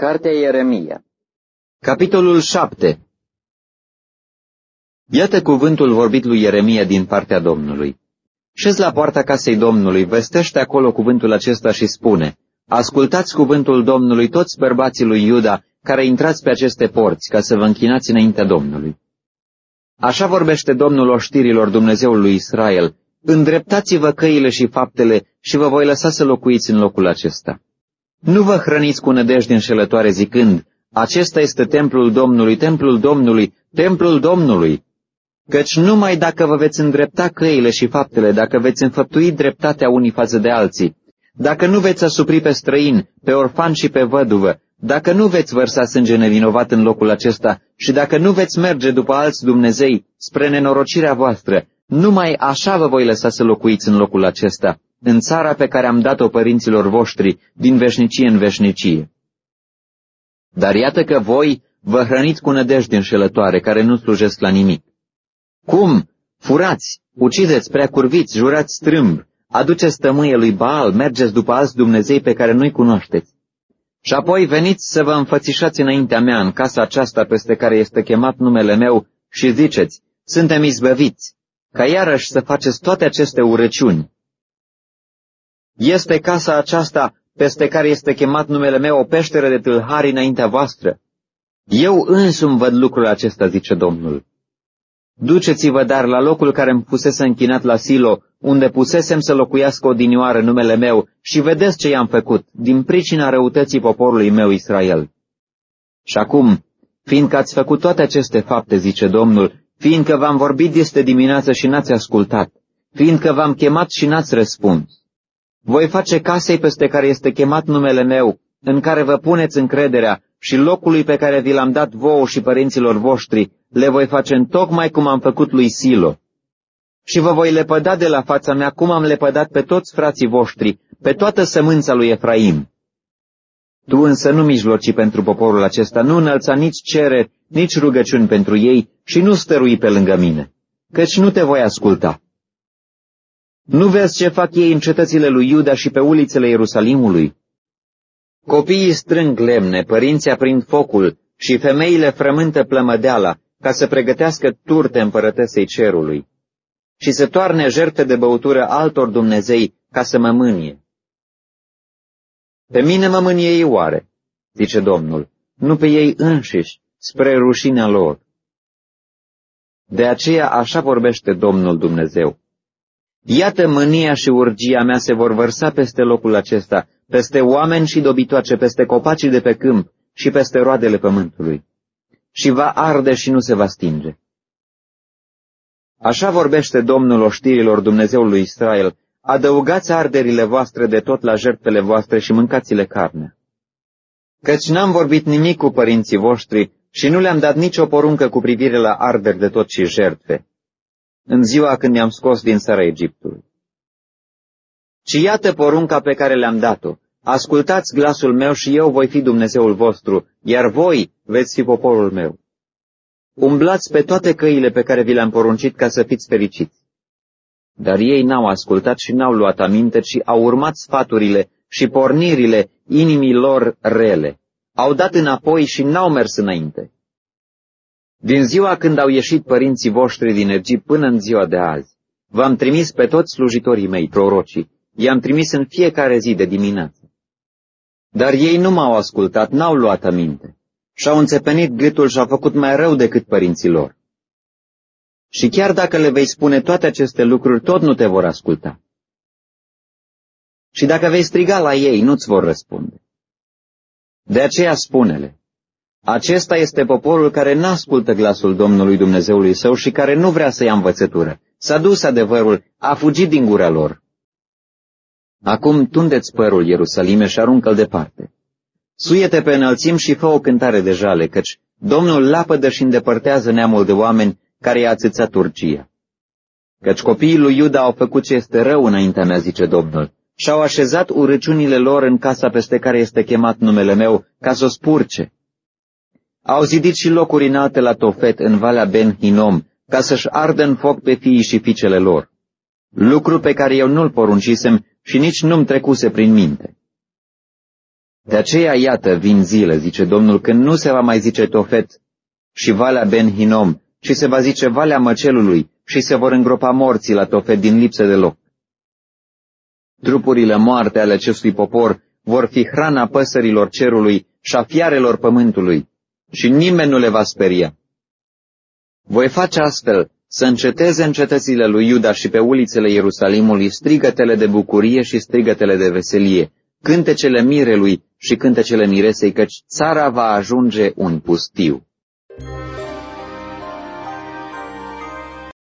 Cartea Ieremia Capitolul 7 Iată cuvântul vorbit lui Ieremia din partea Domnului. Șez la poarta casei Domnului, vestește acolo cuvântul acesta și spune, Ascultați cuvântul Domnului toți bărbații lui Iuda care intrați pe aceste porți ca să vă închinați înaintea Domnului. Așa vorbește Domnul oștirilor Dumnezeul lui Israel, îndreptați-vă căile și faptele și vă voi lăsa să locuiți în locul acesta. Nu vă hrăniți cu nădejde înșelătoare zicând, acesta este templul Domnului, templul Domnului, templul Domnului. Căci numai dacă vă veți îndrepta căile și faptele, dacă veți înfăptui dreptatea unii față de alții, dacă nu veți asupri pe străin, pe orfan și pe văduvă, dacă nu veți vărsa sânge nevinovat în locul acesta și dacă nu veți merge după alți Dumnezei spre nenorocirea voastră, numai așa vă voi lăsa să locuiți în locul acesta, în țara pe care am dat-o părinților voștri din veșnicie în veșnicie. Dar iată că voi vă hrăniți cu nădejde înșelătoare care nu slujesc la nimic. Cum? Furați, ucideți, prea curviți, jurați strâmb, aduceți tămâie lui Baal, mergeți după alți Dumnezei pe care nu-i cunoașteți. Și apoi veniți să vă înfățișați înaintea mea în casa aceasta peste care este chemat numele meu și ziceți, suntem izbăviți, ca iarăși să faceți toate aceste urăciuni. Este casa aceasta peste care este chemat numele meu o peșteră de tâlhari înaintea voastră. Eu însumi văd lucrul acesta, zice Domnul. Duceți-vă dar la locul care îmi pusese închinat la Silo, unde pusesem să locuiască odinioară numele meu, și vedeți ce i-am făcut, din pricina răutății poporului meu Israel. Și acum, fiindcă ați făcut toate aceste fapte, zice Domnul, fiindcă v-am vorbit este dimineață și n-ați ascultat, fiindcă v-am chemat și n-ați răspuns, voi face casei peste care este chemat numele meu, în care vă puneți încrederea și locului pe care vi l-am dat vouă și părinților voștri, le voi face în tocmai cum am făcut lui Silo. Și vă voi lepăda de la fața mea cum am lepădat pe toți frații voștri, pe toată sămânța lui Efraim. Tu însă nu mijloci pentru poporul acesta, nu înălța nici cere, nici rugăciuni pentru ei și nu stărui pe lângă mine, căci nu te voi asculta. Nu vezi ce fac ei în cetățile lui Iuda și pe ulițele Ierusalimului? Copiii strâng lemne, părinții aprind focul și femeile frământă plămădeala ca să pregătească turte împărătesei cerului și să toarne jertfe de băutură altor Dumnezei ca să mă mânie. Pe mine mă mânie ei oare, zice Domnul, nu pe ei înșiși, spre rușinea lor. De aceea așa vorbește Domnul Dumnezeu. Iată mânia și urgia mea se vor vărsa peste locul acesta, peste oameni și dobitoace, peste copacii de pe câmp și peste roadele pământului. Și va arde și nu se va stinge. Așa vorbește Domnul oștirilor Dumnezeului Israel, adăugați arderile voastre de tot la jertfele voastre și mâncați-le carne. Căci n-am vorbit nimic cu părinții voștri și nu le-am dat nicio poruncă cu privire la arderi de tot și jertfe în ziua când i-am scos din țara Egiptului. Ci iată porunca pe care le-am dat-o. Ascultați glasul meu și eu voi fi Dumnezeul vostru, iar voi veți fi poporul meu. Umblați pe toate căile pe care vi le-am poruncit ca să fiți fericiți. Dar ei n-au ascultat și n-au luat aminte, ci au urmat sfaturile și pornirile inimilor rele. Au dat înapoi și n-au mers înainte. Din ziua când au ieșit părinții voștri din Egipt până în ziua de azi, v-am trimis pe toți slujitorii mei, prorocii, i-am trimis în fiecare zi de dimineață. Dar ei nu m-au ascultat, n-au luat aminte și-au înțepenit gâtul și-au făcut mai rău decât părinții lor. Și chiar dacă le vei spune toate aceste lucruri, tot nu te vor asculta. Și dacă vei striga la ei, nu-ți vor răspunde. De aceea spune-le, acesta este poporul care n-ascultă glasul Domnului Dumnezeului său și care nu vrea să ia învățătură. S-a dus adevărul, a fugit din gura lor. Acum tundeți părul, Ierusalime, și aruncă-l departe. Suiete pe înălțim și fă o cântare de jale, căci Domnul lapădă și îndepărtează neamul de oameni care i-a țățat Turcia. Căci copiii lui Iuda au făcut ce este rău înaintea mea, zice Domnul, și-au așezat urăciunile lor în casa peste care este chemat numele meu, ca să o spurce. Au zidit și locuri înalte la Tofet, în Valea Ben Hinom, ca să-și ardă în foc pe fiii și fiicele lor. Lucru pe care eu nu-l poruncisem și nici nu-mi trecuse prin minte. De aceea, iată, vin zile, zice Domnul, când nu se va mai zice Tofet și Valea Ben Hinom, ci se va zice Valea Măcelului și se vor îngropa morții la Tofet din lipsă de loc. Trupurile moarte ale acestui popor vor fi hrana păsărilor cerului și a fiarelor pământului și nimeni nu le va speria. Voi face astfel să înceteze în cetățile lui Iuda și pe ulițele Ierusalimului strigătele de bucurie și strigătele de veselie, cântecele mirelui și cântecele miresei, căci țara va ajunge un pustiu.